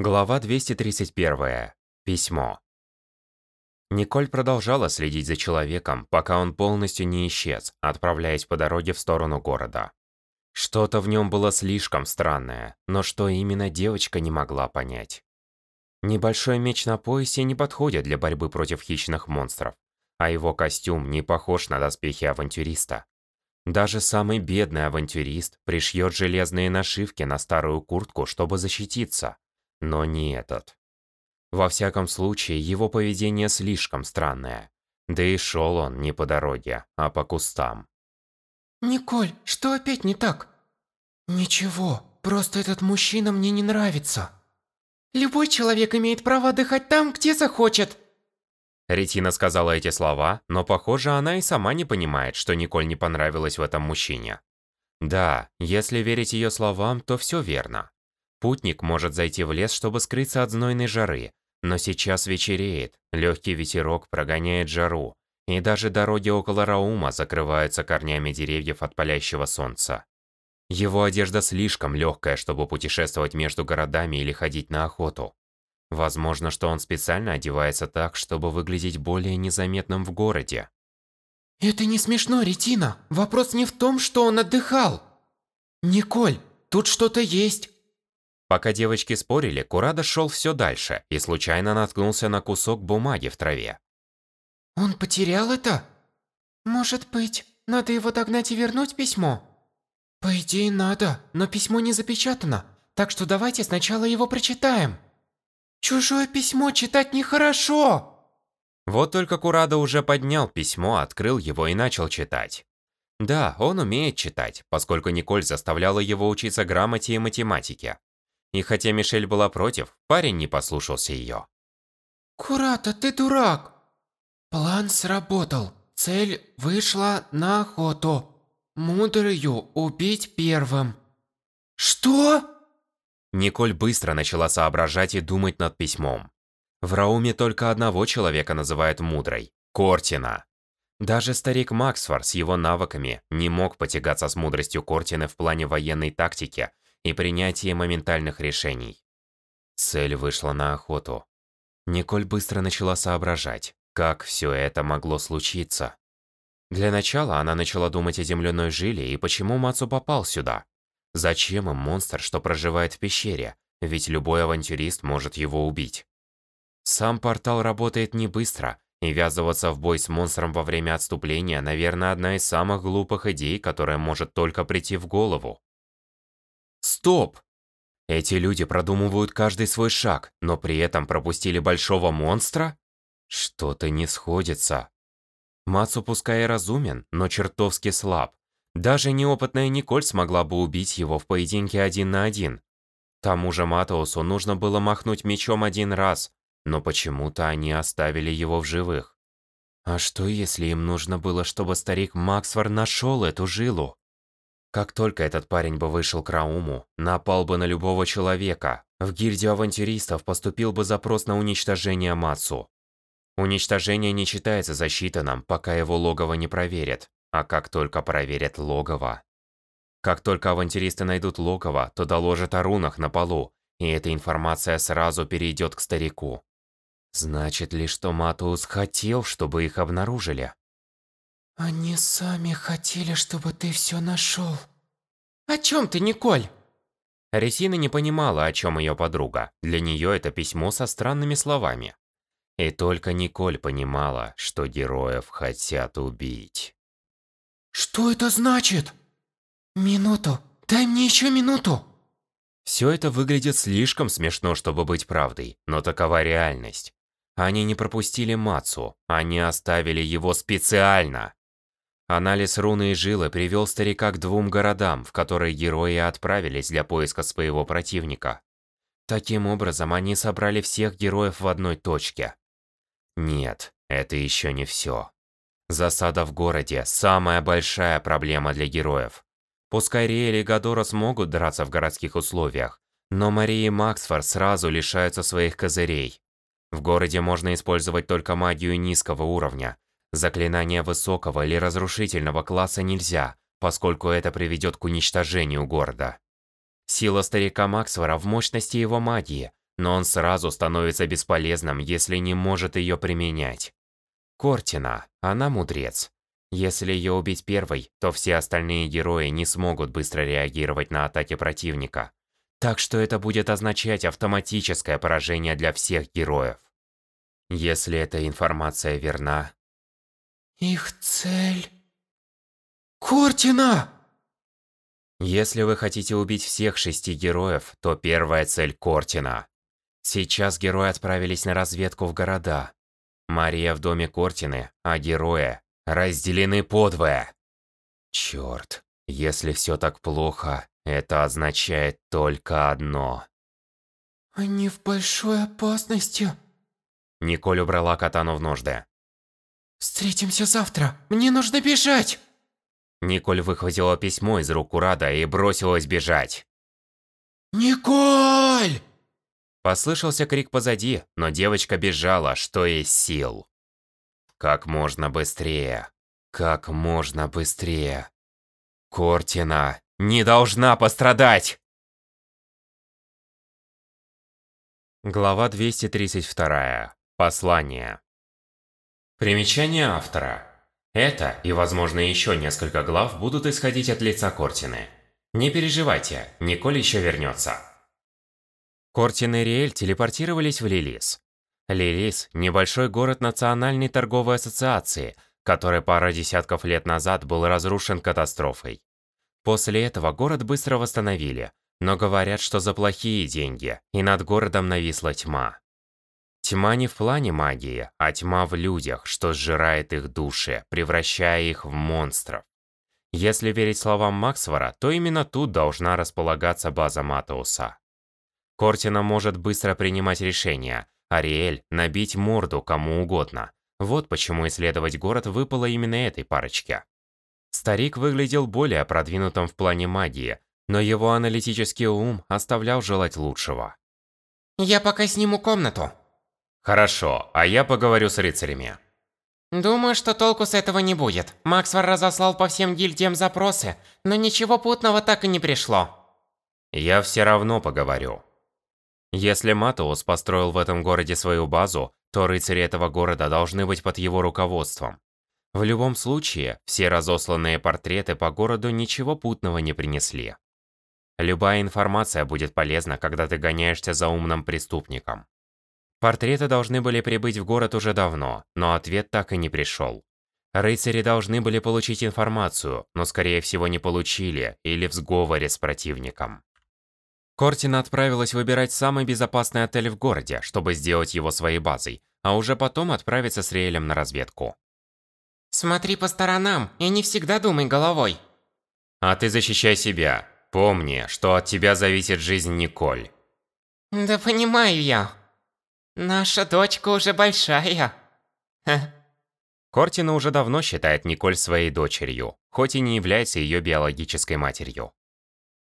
Глава 231. Письмо. Николь продолжала следить за человеком, пока он полностью не исчез, отправляясь по дороге в сторону города. Что-то в нем было слишком странное, но что именно девочка не могла понять. Небольшой меч на поясе не подходит для борьбы против хищных монстров, а его костюм не похож на доспехи авантюриста. Даже самый бедный авантюрист пришьет железные нашивки на старую куртку, чтобы защититься но не этот. Во всяком случае, его поведение слишком странное. Да и шел он не по дороге, а по кустам. «Николь, что опять не так?» «Ничего, просто этот мужчина мне не нравится». «Любой человек имеет право отдыхать там, где захочет». Ретина сказала эти слова, но, похоже, она и сама не понимает, что Николь не понравилось в этом мужчине. Да, если верить ее словам, то все верно. Путник может зайти в лес, чтобы скрыться от знойной жары, но сейчас вечереет, легкий ветерок прогоняет жару, и даже дороги около Раума закрываются корнями деревьев от палящего солнца. Его одежда слишком легкая, чтобы путешествовать между городами или ходить на охоту. Возможно, что он специально одевается так, чтобы выглядеть более незаметным в городе. Это не смешно, Ретина. Вопрос не в том, что он отдыхал. Николь, тут что-то есть. Пока девочки спорили, Курада шел все дальше и случайно наткнулся на кусок бумаги в траве. «Он потерял это?» «Может быть, надо его догнать и вернуть письмо?» «По идее надо, но письмо не запечатано, так что давайте сначала его прочитаем». «Чужое письмо читать нехорошо!» Вот только Курада уже поднял письмо, открыл его и начал читать. Да, он умеет читать, поскольку Николь заставляла его учиться грамоте и математике. И хотя Мишель была против, парень не послушался ее. «Курата, ты дурак! План сработал. Цель вышла на охоту. Мудрую убить первым». «Что?» Николь быстро начала соображать и думать над письмом. В Рауме только одного человека называют мудрой – Кортина. Даже старик Максфор с его навыками не мог потягаться с мудростью Кортины в плане военной тактики и принятие моментальных решений. Цель вышла на охоту. Николь быстро начала соображать, как все это могло случиться. Для начала она начала думать о земляной жиле и почему Мацу попал сюда. Зачем им монстр, что проживает в пещере, ведь любой авантюрист может его убить. Сам портал работает не быстро, и ввязываться в бой с монстром во время отступления, наверное, одна из самых глупых идей, которая может только прийти в голову. Стоп! Эти люди продумывают каждый свой шаг, но при этом пропустили большого монстра? Что-то не сходится. Мацу пускай и разумен, но чертовски слаб. Даже неопытная Николь смогла бы убить его в поединке один на один. Тому же Матаусу нужно было махнуть мечом один раз, но почему-то они оставили его в живых. А что если им нужно было, чтобы старик Максфор нашел эту жилу? Как только этот парень бы вышел к Рауму, напал бы на любого человека, в гильдию авантюристов поступил бы запрос на уничтожение Мацу. Уничтожение не считается засчитанным, пока его логово не проверят, а как только проверят логово. Как только авантюристы найдут логово, то доложат о рунах на полу, и эта информация сразу перейдет к старику. Значит ли, что Матус хотел, чтобы их обнаружили? Они сами хотели, чтобы ты все нашел. О чем ты, Николь? Ресина не понимала, о чем ее подруга. Для нее это письмо со странными словами. И только Николь понимала, что героев хотят убить. Что это значит? Минуту. Дай мне еще минуту. Все это выглядит слишком смешно, чтобы быть правдой, но такова реальность. Они не пропустили Мацу, они оставили его специально. Анализ руны и жилы привел старика к двум городам, в которые герои отправились для поиска своего противника. Таким образом, они собрали всех героев в одной точке. Нет, это еще не все. Засада в городе – самая большая проблема для героев. Пускай Риэль и Гадора смогут драться в городских условиях, но Мария и Максфор сразу лишаются своих козырей. В городе можно использовать только магию низкого уровня, Заклинания высокого или разрушительного класса нельзя, поскольку это приведет к уничтожению города. Сила старика Максвара в мощности его магии, но он сразу становится бесполезным, если не может ее применять. Кортина, она мудрец. Если ее убить первой, то все остальные герои не смогут быстро реагировать на атаки противника. Так что это будет означать автоматическое поражение для всех героев. Если эта информация верна... Их цель... Кортина! Если вы хотите убить всех шести героев, то первая цель Кортина. Сейчас герои отправились на разведку в города. Мария в доме Кортины, а герои разделены подвое. Черт, если все так плохо, это означает только одно. Они в большой опасности. Николь убрала катану в ножды. Встретимся завтра. Мне нужно бежать. Николь выхватила письмо из рук Урада и бросилась бежать. Николь! Послышался крик позади, но девочка бежала, что есть сил. Как можно быстрее. Как можно быстрее. Кортина не должна пострадать! Глава 232. Послание. Примечание автора. Это и, возможно, еще несколько глав будут исходить от лица Кортины. Не переживайте, Николь еще вернется. Кортин и Риэль телепортировались в Лилис. Лилис – небольшой город Национальной торговой ассоциации, который пара десятков лет назад был разрушен катастрофой. После этого город быстро восстановили, но говорят, что за плохие деньги, и над городом нависла тьма. Тьма не в плане магии, а тьма в людях, что сжирает их души, превращая их в монстров. Если верить словам Максвара, то именно тут должна располагаться база Матауса. Кортина может быстро принимать решения, Ариэль – набить морду кому угодно. Вот почему исследовать город выпало именно этой парочке. Старик выглядел более продвинутым в плане магии, но его аналитический ум оставлял желать лучшего. Я пока сниму комнату. Хорошо, а я поговорю с рыцарями. Думаю, что толку с этого не будет. Максвар разослал по всем гильдиям запросы, но ничего путного так и не пришло. Я все равно поговорю. Если Матоус построил в этом городе свою базу, то рыцари этого города должны быть под его руководством. В любом случае, все разосланные портреты по городу ничего путного не принесли. Любая информация будет полезна, когда ты гоняешься за умным преступником. Портреты должны были прибыть в город уже давно, но ответ так и не пришел. Рыцари должны были получить информацию, но скорее всего не получили или в сговоре с противником. Кортина отправилась выбирать самый безопасный отель в городе, чтобы сделать его своей базой, а уже потом отправиться с Риэлем на разведку. Смотри по сторонам и не всегда думай головой. А ты защищай себя. Помни, что от тебя зависит жизнь Николь. Да понимаю я. Наша дочка уже большая. Кортина уже давно считает Николь своей дочерью, хоть и не является ее биологической матерью.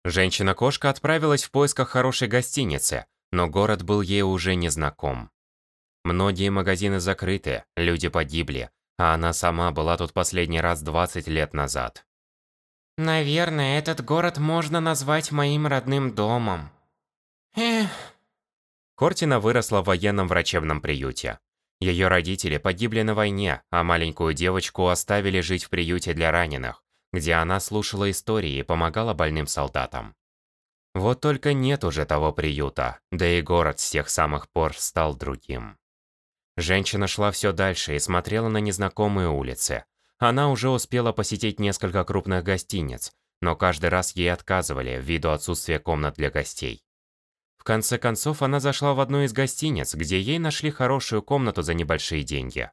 Женщина-кошка отправилась в поисках хорошей гостиницы, но город был ей уже незнаком. Многие магазины закрыты, люди погибли, а она сама была тут последний раз 20 лет назад. Наверное, этот город можно назвать моим родным домом. Эх. Кортина выросла в военном врачебном приюте. Ее родители погибли на войне, а маленькую девочку оставили жить в приюте для раненых, где она слушала истории и помогала больным солдатам. Вот только нет уже того приюта, да и город с тех самых пор стал другим. Женщина шла все дальше и смотрела на незнакомые улицы. Она уже успела посетить несколько крупных гостиниц, но каждый раз ей отказывали ввиду отсутствия комнат для гостей конце концов, она зашла в одну из гостиниц, где ей нашли хорошую комнату за небольшие деньги.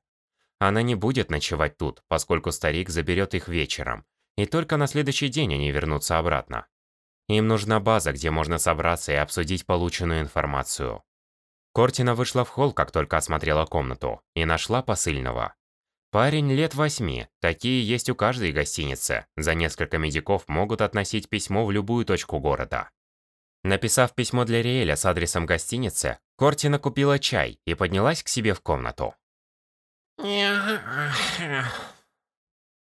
Она не будет ночевать тут, поскольку старик заберет их вечером, и только на следующий день они вернутся обратно. Им нужна база, где можно собраться и обсудить полученную информацию. Кортина вышла в холл, как только осмотрела комнату, и нашла посыльного. Парень лет восьми, такие есть у каждой гостиницы, за несколько медиков могут относить письмо в любую точку города. Написав письмо для Риэля с адресом гостиницы, Кортина купила чай и поднялась к себе в комнату.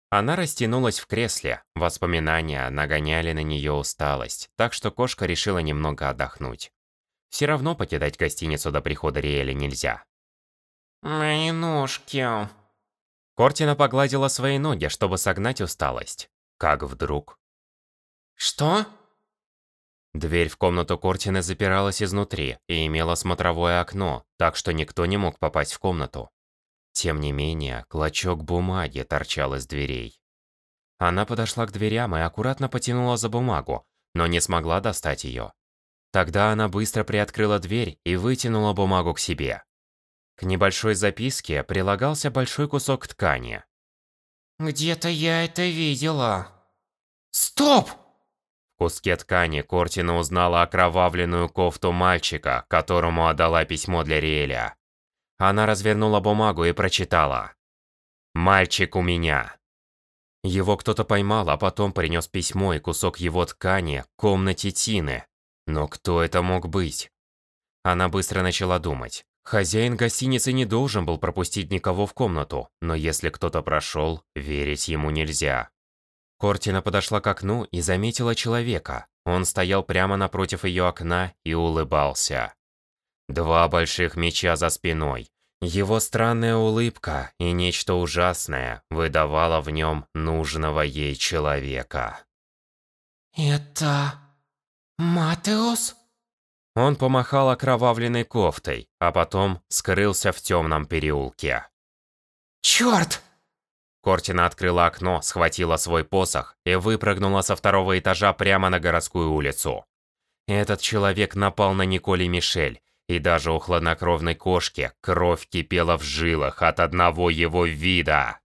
Она растянулась в кресле, воспоминания нагоняли на нее усталость, так что кошка решила немного отдохнуть. Все равно покидать гостиницу до прихода Риэля нельзя. Мои ножки. Кортина погладила свои ноги, чтобы согнать усталость. Как вдруг... Что? Дверь в комнату Кортины запиралась изнутри и имела смотровое окно, так что никто не мог попасть в комнату. Тем не менее, клочок бумаги торчал из дверей. Она подошла к дверям и аккуратно потянула за бумагу, но не смогла достать ее. Тогда она быстро приоткрыла дверь и вытянула бумагу к себе. К небольшой записке прилагался большой кусок ткани. Где-то я это видела. Стоп! В куске ткани Кортина узнала окровавленную кофту мальчика, которому отдала письмо для Риэля. Она развернула бумагу и прочитала. «Мальчик у меня». Его кто-то поймал, а потом принес письмо и кусок его ткани к комнате Тины. Но кто это мог быть? Она быстро начала думать. Хозяин гостиницы не должен был пропустить никого в комнату, но если кто-то прошел, верить ему нельзя. Кортина подошла к окну и заметила человека. Он стоял прямо напротив ее окна и улыбался. Два больших меча за спиной. Его странная улыбка и нечто ужасное выдавало в нем нужного ей человека. Это... Матеус? Он помахал окровавленной кофтой, а потом скрылся в темном переулке. Черт! Кортина открыла окно, схватила свой посох и выпрыгнула со второго этажа прямо на городскую улицу. Этот человек напал на Николь и Мишель, и даже у хладнокровной кошки кровь кипела в жилах от одного его вида.